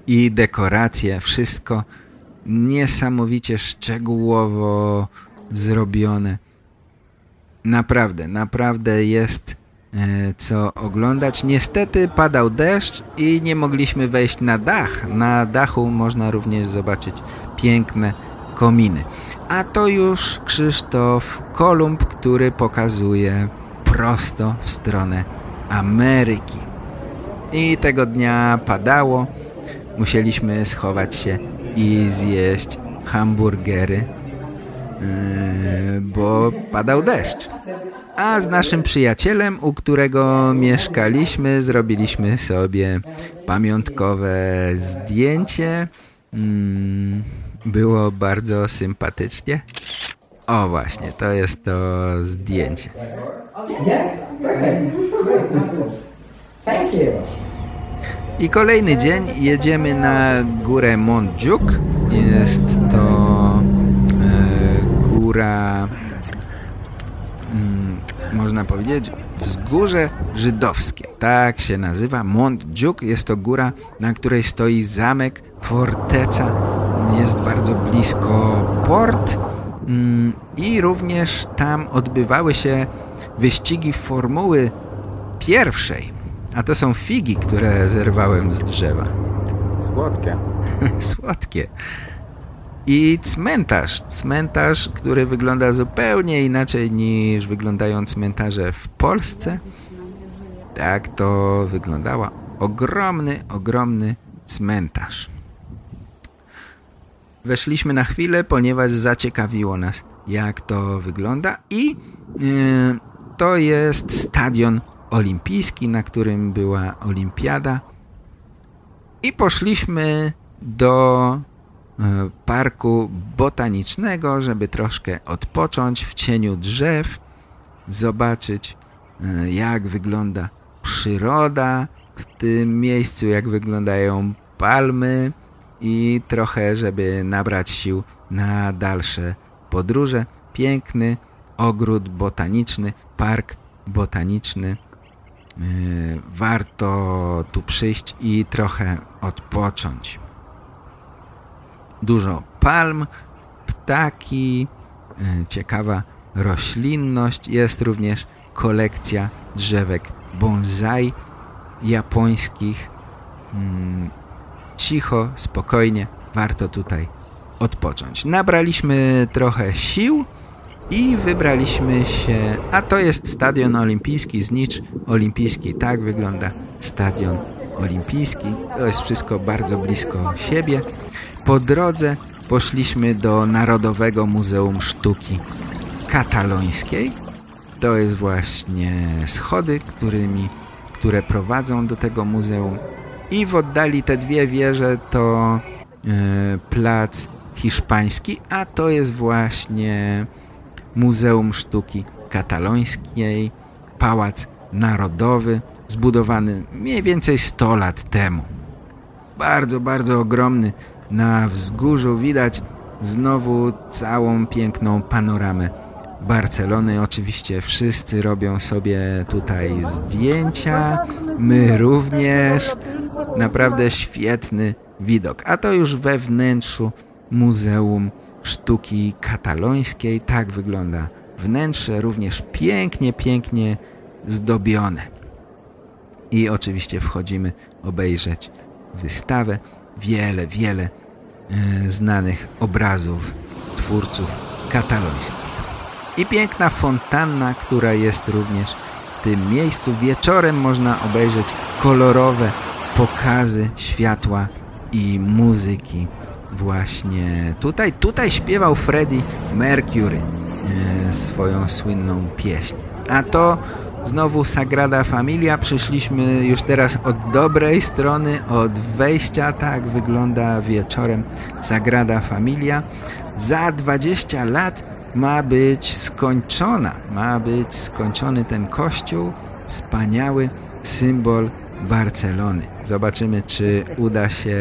I dekoracje, wszystko niesamowicie szczegółowo zrobione. Naprawdę, naprawdę jest E, co oglądać. Niestety padał deszcz i nie mogliśmy wejść na dach. Na dachu można również zobaczyć piękne kominy. A to już Krzysztof Kolumb, który pokazuje prosto w stronę Ameryki. I tego dnia padało. Musieliśmy schować się i zjeść hamburgery, yy, bo padał deszcz. A z naszym przyjacielem, u którego mieszkaliśmy, zrobiliśmy sobie pamiątkowe zdjęcie. Mm, było bardzo sympatycznie. O właśnie, to jest to zdjęcie. I kolejny dzień jedziemy na górę Mont Juk. Jest to e, góra, mm, można powiedzieć, wzgórze żydowskie. Tak się nazywa. Mont Juk jest to góra, na której stoi zamek, forteca. Jest bardzo blisko port mm, i również tam odbywały się wyścigi Formuły pierwszej. A to są figi, które zerwałem z drzewa. Słodkie. Słodkie. I cmentarz. Cmentarz, który wygląda zupełnie inaczej niż wyglądają cmentarze w Polsce. Tak to wyglądała. Ogromny, ogromny cmentarz. Weszliśmy na chwilę, ponieważ zaciekawiło nas, jak to wygląda i yy, to jest stadion olimpijski, na którym była olimpiada. I poszliśmy do e, parku botanicznego, żeby troszkę odpocząć w cieniu drzew, zobaczyć e, jak wygląda przyroda w tym miejscu, jak wyglądają palmy i trochę, żeby nabrać sił na dalsze podróże. Piękny ogród botaniczny, park botaniczny E, warto tu przyjść i trochę odpocząć. Dużo palm, ptaki, e, ciekawa roślinność. Jest również kolekcja drzewek bonsai japońskich. Cicho, spokojnie, warto tutaj odpocząć. Nabraliśmy trochę sił i wybraliśmy się, a to jest stadion olimpijski, znicz olimpijski, tak wygląda stadion olimpijski, to jest wszystko bardzo blisko siebie. Po drodze poszliśmy do Narodowego Muzeum Sztuki Katalońskiej, to jest właśnie schody, którymi, które prowadzą do tego muzeum i w oddali te dwie wieże to yy, plac hiszpański, a to jest właśnie Muzeum Sztuki Katalońskiej, Pałac Narodowy, zbudowany mniej więcej 100 lat temu. Bardzo, bardzo ogromny. Na wzgórzu widać znowu całą piękną panoramę Barcelony. Oczywiście wszyscy robią sobie tutaj zdjęcia, my również. Naprawdę świetny widok. A to już we wnętrzu Muzeum sztuki katalońskiej. Tak wygląda wnętrze, również pięknie, pięknie zdobione. I oczywiście wchodzimy obejrzeć wystawę. Wiele, wiele e, znanych obrazów twórców katalońskich. I piękna fontanna, która jest również w tym miejscu. Wieczorem można obejrzeć kolorowe pokazy światła i muzyki właśnie tutaj. Tutaj śpiewał Freddie Mercury e, swoją słynną pieśń. A to znowu Sagrada Familia. Przyszliśmy już teraz od dobrej strony, od wejścia. Tak wygląda wieczorem Sagrada Familia. Za 20 lat ma być skończona. Ma być skończony ten kościół. Wspaniały symbol Barcelony. Zobaczymy, czy uda się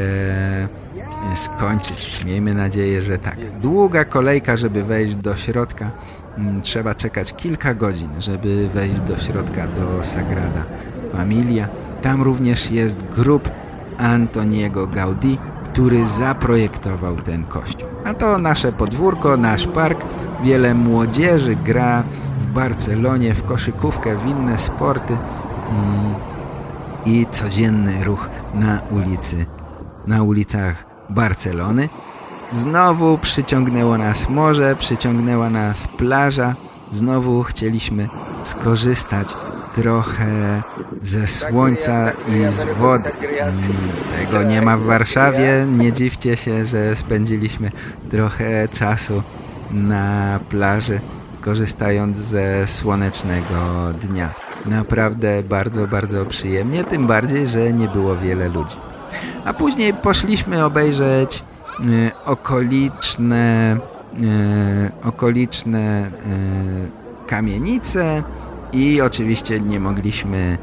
skończyć. Miejmy nadzieję, że tak. Długa kolejka, żeby wejść do środka. Mm, trzeba czekać kilka godzin, żeby wejść do środka, do Sagrada Familia. Tam również jest grób Antoniego Gaudí, który zaprojektował ten kościół. A to nasze podwórko, nasz park. Wiele młodzieży gra w Barcelonie, w koszykówkę, w inne sporty mm, i codzienny ruch na ulicy, na ulicach Barcelony. Znowu przyciągnęło nas morze, przyciągnęła nas plaża. Znowu chcieliśmy skorzystać trochę ze słońca i z wody. Tego nie ma w Warszawie. Nie dziwcie się, że spędziliśmy trochę czasu na plaży, korzystając ze słonecznego dnia. Naprawdę bardzo, bardzo przyjemnie, tym bardziej, że nie było wiele ludzi. A później poszliśmy obejrzeć y, okoliczne okoliczne kamienice i oczywiście nie mogliśmy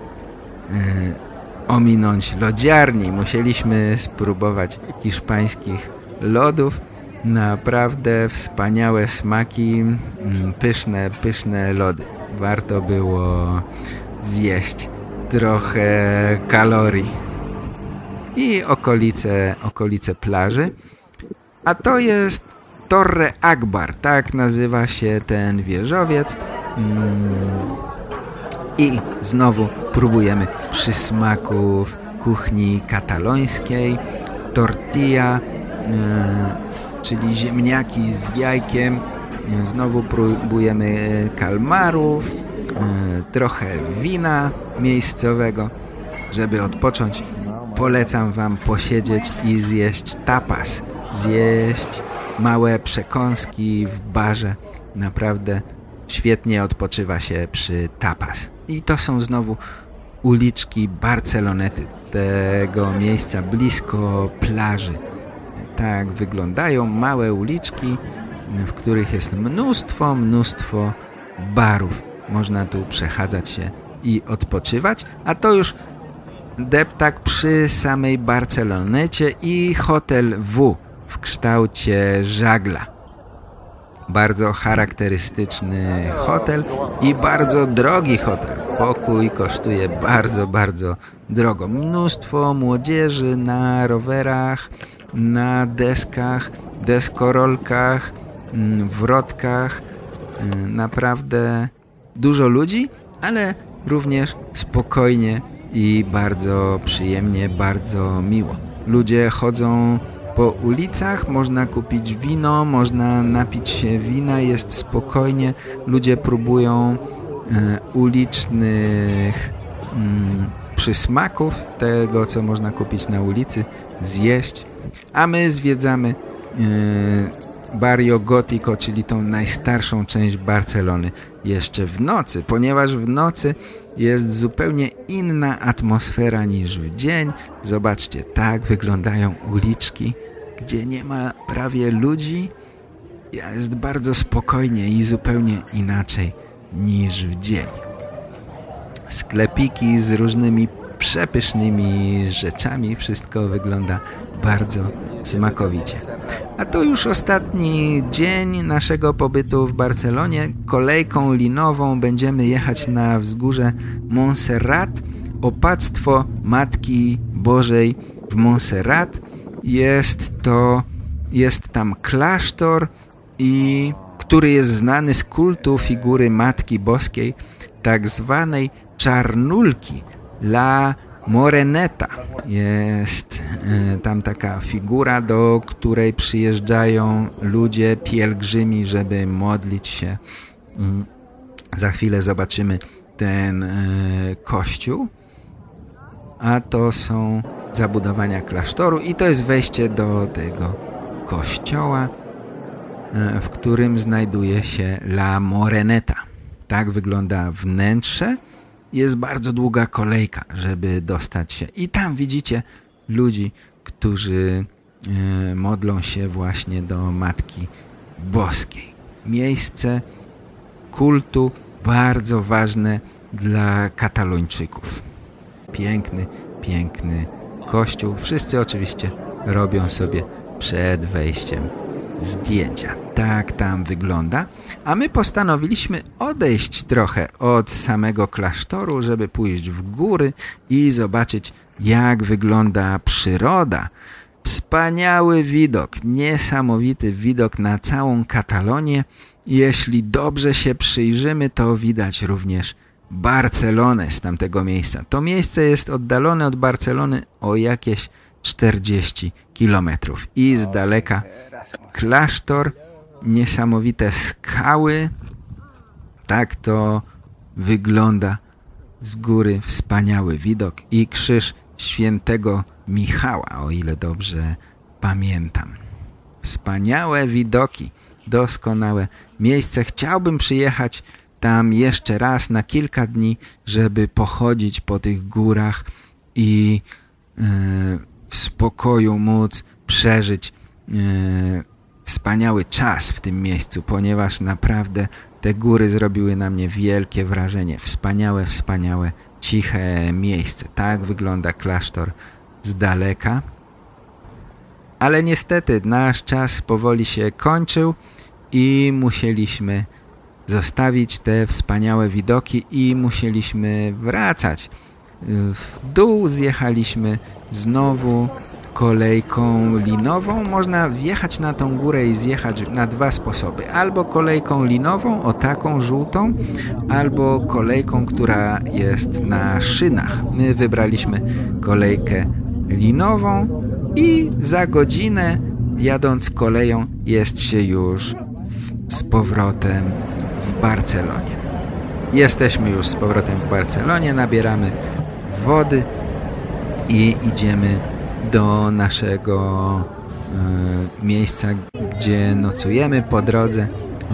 ominąć lodziarni. Musieliśmy spróbować hiszpańskich lodów. Naprawdę wspaniałe smaki, mm, pyszne, pyszne lody. Warto było zjeść trochę kalorii. I okolice, okolice plaży. A to jest Torre Akbar, tak nazywa się ten wieżowiec. Mm i znowu próbujemy przysmaków kuchni katalońskiej, tortilla, yy, czyli ziemniaki z jajkiem. Znowu próbujemy kalmarów, yy, trochę wina miejscowego. Żeby odpocząć, polecam Wam posiedzieć i zjeść tapas. Zjeść małe przekąski w barze. Naprawdę świetnie odpoczywa się przy tapas. I to są znowu uliczki Barcelonety, tego miejsca blisko plaży. Tak wyglądają małe uliczki, w których jest mnóstwo, mnóstwo barów. Można tu przechadzać się i odpoczywać, a to już deptak przy samej Barcelonecie i hotel W w kształcie żagla bardzo charakterystyczny hotel i bardzo drogi hotel. Pokój kosztuje bardzo, bardzo drogo. Mnóstwo młodzieży na rowerach, na deskach, deskorolkach, mm, wrotkach. Mm, naprawdę dużo ludzi, ale również spokojnie i bardzo przyjemnie, bardzo miło. Ludzie chodzą po ulicach, można kupić wino, można napić się wina, jest spokojnie. Ludzie próbują e, ulicznych mm, przysmaków, tego co można kupić na ulicy, zjeść. A my zwiedzamy e, Barrio Gotico, czyli tą najstarszą część Barcelony jeszcze w nocy, ponieważ w nocy jest zupełnie inna atmosfera niż w dzień. Zobaczcie, tak wyglądają uliczki gdzie nie ma prawie ludzi, jest bardzo spokojnie i zupełnie inaczej niż w dzień. Sklepiki z różnymi przepysznymi rzeczami, wszystko wygląda bardzo smakowicie. A to już ostatni dzień naszego pobytu w Barcelonie. Kolejką linową będziemy jechać na wzgórze Montserrat, opactwo Matki Bożej w Montserrat. Jest to, jest tam klasztor, i który jest znany z kultu figury Matki Boskiej, tak zwanej czarnulki, La Moreneta. Jest e, tam taka figura, do której przyjeżdżają ludzie, pielgrzymi, żeby modlić się. Mm. Za chwilę zobaczymy ten e, kościół. A to są zabudowania klasztoru i to jest wejście do tego kościoła, e, w którym znajduje się La Moreneta. Tak wygląda wnętrze. Jest bardzo długa kolejka, żeby dostać się. I tam widzicie ludzi, którzy e, modlą się właśnie do Matki Boskiej. Miejsce kultu bardzo ważne dla katalończyków. Piękny, piękny kościół. Wszyscy oczywiście robią sobie przed wejściem zdjęcia. Tak tam wygląda. A my postanowiliśmy odejść trochę od samego klasztoru, żeby pójść w góry i zobaczyć jak wygląda przyroda. Wspaniały widok, niesamowity widok na całą Katalonię. Jeśli dobrze się przyjrzymy, to widać również Barcelonę z tamtego miejsca. To miejsce jest oddalone od Barcelony o jakieś 40 kilometrów. I z daleka klasztor, niesamowite skały. Tak to wygląda z góry wspaniały widok i krzyż świętego Michała, o ile dobrze pamiętam. Wspaniałe widoki, doskonałe miejsce. Chciałbym przyjechać tam jeszcze raz na kilka dni, żeby pochodzić po tych górach i e, w spokoju móc przeżyć e, wspaniały czas w tym miejscu, ponieważ naprawdę te góry zrobiły na mnie wielkie wrażenie. Wspaniałe, wspaniałe, ciche miejsce. Tak wygląda klasztor z daleka. Ale niestety nasz czas powoli się kończył i musieliśmy zostawić te wspaniałe widoki i musieliśmy wracać. W dół zjechaliśmy znowu kolejką linową. Można wjechać na tą górę i zjechać na dwa sposoby. Albo kolejką linową, o taką żółtą, albo kolejką, która jest na szynach. My wybraliśmy kolejkę linową i za godzinę jadąc koleją jest się już w, z powrotem w Barcelonie. Jesteśmy już z powrotem w Barcelonie, nabieramy wody i idziemy do naszego y, miejsca, gdzie nocujemy po drodze.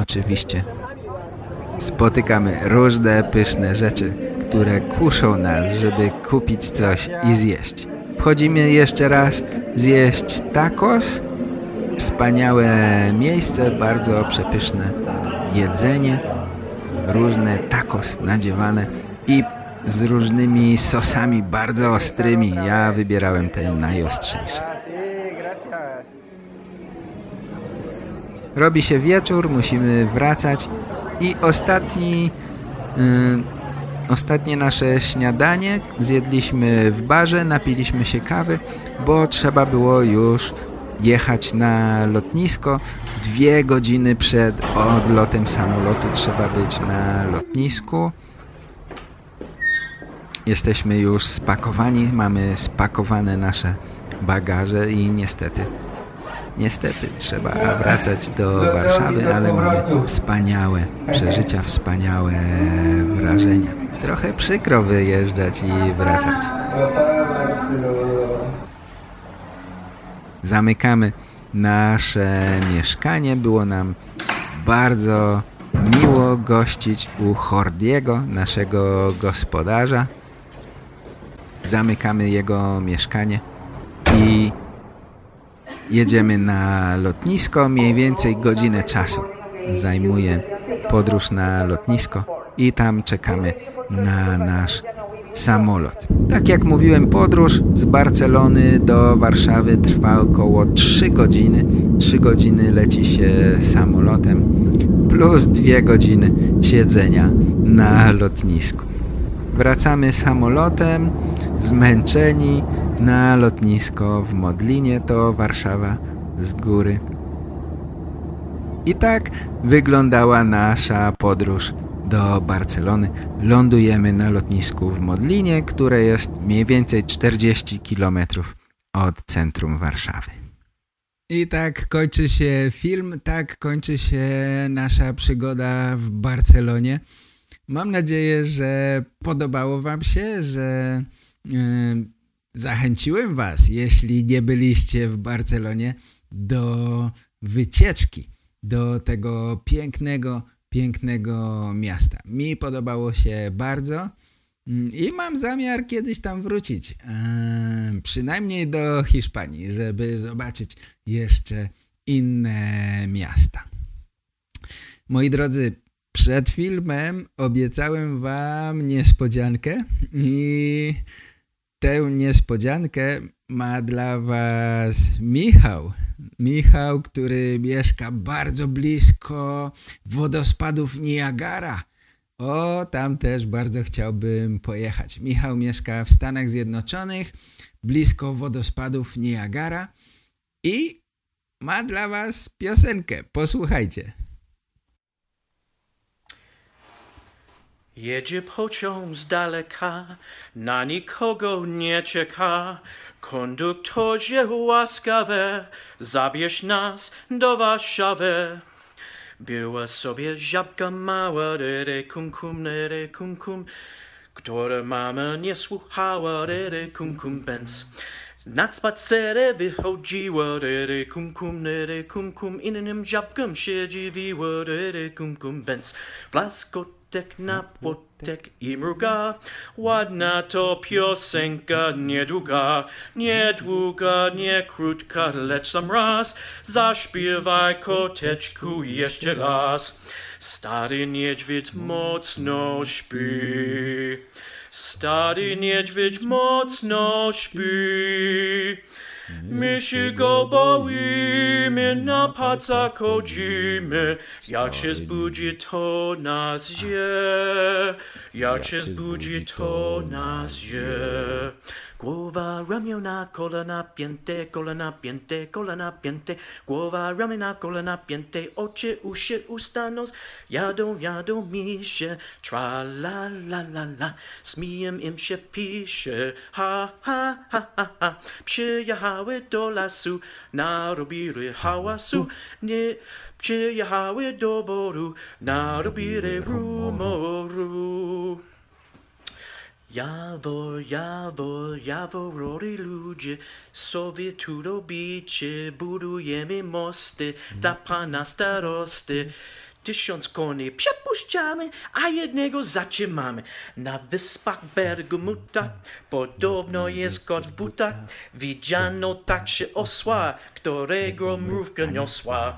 Oczywiście spotykamy różne pyszne rzeczy, które kuszą nas, żeby kupić coś i zjeść. Wchodzimy jeszcze raz zjeść tacos. Wspaniałe miejsce, bardzo przepyszne jedzenie. Różne tacos nadziewane i z różnymi sosami bardzo ostrymi. Ja wybierałem te najostrzejsze. Robi się wieczór, musimy wracać i ostatni, yy, ostatnie nasze śniadanie zjedliśmy w barze, napiliśmy się kawy, bo trzeba było już jechać na lotnisko. Dwie godziny przed odlotem samolotu trzeba być na lotnisku. Jesteśmy już spakowani, mamy spakowane nasze bagaże i niestety, niestety trzeba wracać do Warszawy, ale mamy wspaniałe przeżycia, wspaniałe wrażenia. Trochę przykro wyjeżdżać i wracać. Zamykamy nasze mieszkanie. Było nam bardzo miło gościć u Hordiego, naszego gospodarza zamykamy jego mieszkanie i jedziemy na lotnisko. Mniej więcej godzinę czasu zajmuje podróż na lotnisko i tam czekamy na nasz samolot. Tak jak mówiłem, podróż z Barcelony do Warszawy trwa około 3 godziny. 3 godziny leci się samolotem plus 2 godziny siedzenia na lotnisku. Wracamy samolotem, zmęczeni, na lotnisko w Modlinie, to Warszawa z góry. I tak wyglądała nasza podróż do Barcelony. Lądujemy na lotnisku w Modlinie, które jest mniej więcej 40 km od centrum Warszawy. I tak kończy się film, tak kończy się nasza przygoda w Barcelonie. Mam nadzieję, że podobało Wam się, że yy, zachęciłem Was, jeśli nie byliście w Barcelonie, do wycieczki, do tego pięknego, pięknego miasta. Mi podobało się bardzo mm, i mam zamiar kiedyś tam wrócić, yy, przynajmniej do Hiszpanii, żeby zobaczyć jeszcze inne miasta. Moi drodzy, przed filmem obiecałem wam niespodziankę i tę niespodziankę ma dla was Michał. Michał, który mieszka bardzo blisko wodospadów Niagara. O, tam też bardzo chciałbym pojechać. Michał mieszka w Stanach Zjednoczonych, blisko wodospadów Niagara i ma dla was piosenkę. Posłuchajcie. Jedzie pociąg z daleka, na nikogo nie czeka. Konduktorze łaskawe, zabierz nas do Warszawy. Była sobie żabka mała, ryry kum kum, ryry kum kum, która mama nie słuchała, ryry kum kum benz. Na spacery wychodziła, ryry kum kum, ryry kum kum, innym żabkom się dziwiła, ryry kum kum benz. Blaskot płotek na płotek i mruga. Ładna to piosenka, niedługa, niedługa, nie krótka, lecz sam raz. Zaśpiewaj koteczku jeszcze raz. Stary niedźwiedź mocno śpi. Stary niedźwiedź mocno śpi. My się go boimy, na pacach chodzimy. Jak się zbudzi, to nas je. Jak się zbudzi, to nas je. Głowa, ramiona, kolana pięte, kolana pięte, kolana pięte. Głowa, ramiona, kolana pięte, oczy, uszy, usta, nos. Jadą, jadą misie, tra la la la la. Smijem im się pisze, ha ha ha ha ha. Przyjechały do lasu, narobili hałasu. Nie przyjechały do boru, narobili rumoru. Jawor, jawor, jaworowi ludzie, sobie tu robicie, budujemy mosty, dla pana starosty. Tysiąc koni przepuszczamy, a jednego zatrzymamy. Na wyspach Bergmuta podobno jest kot w butach. Widziano także osła, którego mrówka niosła.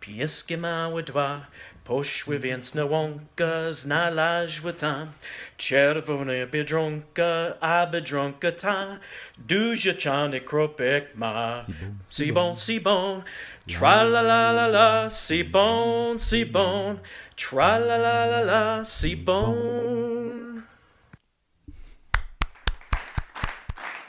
Pieski małe dwa poszły więc na łąkę, znalazły tam czerwone biedronka, a biedronka ta. Duży czarny kropek ma. Si bon, si bon, tra la la la la, si bon, si bon, tra la la la la, sibon.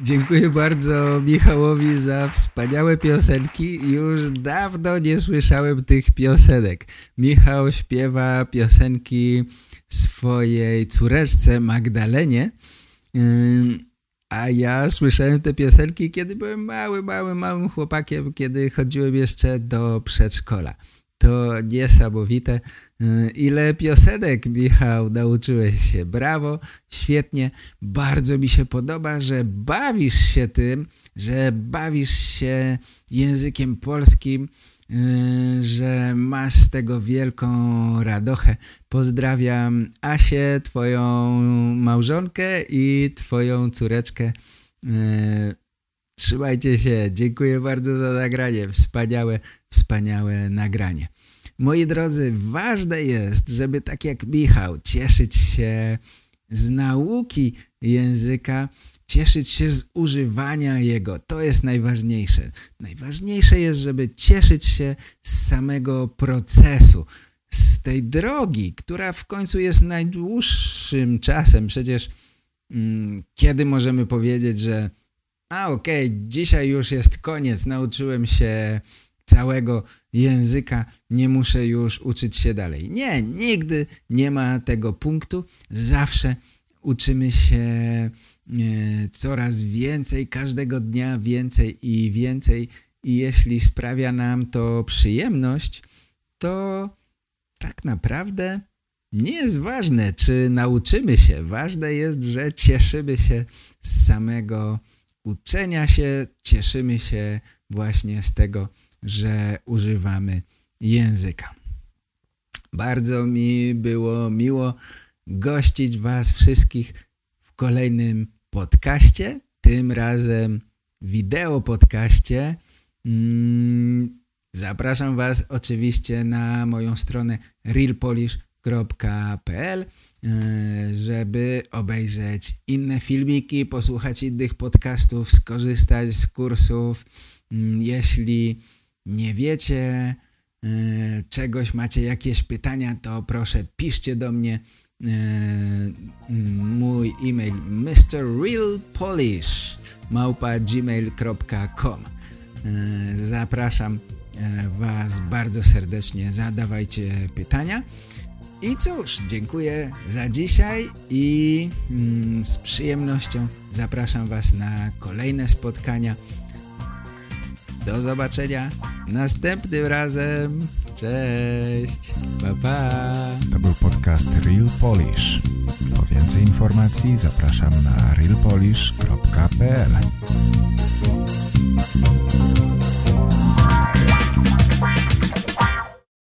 Dziękuję bardzo Michałowi za wspaniałe piosenki. Już dawno nie słyszałem tych piosenek. Michał śpiewa piosenki swojej córeczce Magdalenie, a ja słyszałem te piosenki, kiedy byłem mały, mały, małym chłopakiem, kiedy chodziłem jeszcze do przedszkola. To niesamowite. Ile piosenek, Michał, nauczyłeś się. Brawo, świetnie. Bardzo mi się podoba, że bawisz się tym, że bawisz się językiem polskim, że masz z tego wielką radochę. Pozdrawiam Asię, twoją małżonkę i twoją córeczkę. Trzymajcie się. Dziękuję bardzo za nagranie. Wspaniałe, wspaniałe nagranie. Moi drodzy, ważne jest, żeby tak jak Michał cieszyć się z nauki języka, cieszyć się z używania jego. To jest najważniejsze. Najważniejsze jest, żeby cieszyć się z samego procesu, z tej drogi, która w końcu jest najdłuższym czasem. Przecież mm, kiedy możemy powiedzieć, że a okej, okay, dzisiaj już jest koniec, nauczyłem się całego języka, nie muszę już uczyć się dalej. Nie, nigdy nie ma tego punktu. Zawsze uczymy się e, coraz więcej, każdego dnia więcej i więcej i jeśli sprawia nam to przyjemność, to tak naprawdę nie jest ważne, czy nauczymy się. Ważne jest, że cieszymy się z samego uczenia się, cieszymy się właśnie z tego, że używamy języka. Bardzo mi było miło gościć Was wszystkich w kolejnym podcaście, tym razem wideo podcaście. Mm, zapraszam Was oczywiście na moją stronę realpolish.pl e, żeby obejrzeć inne filmiki, posłuchać innych podcastów, skorzystać z kursów. Mm, jeśli nie wiecie e, czegoś, macie jakieś pytania, to proszę piszcie do mnie e, mój e-mail mrrealpolish e, Zapraszam Was bardzo serdecznie, zadawajcie pytania. I cóż, dziękuję za dzisiaj i mm, z przyjemnością zapraszam Was na kolejne spotkania do zobaczenia następnym razem. Cześć. Pa, pa. To był podcast Real Polish. Po więcej informacji zapraszam na realpolish.pl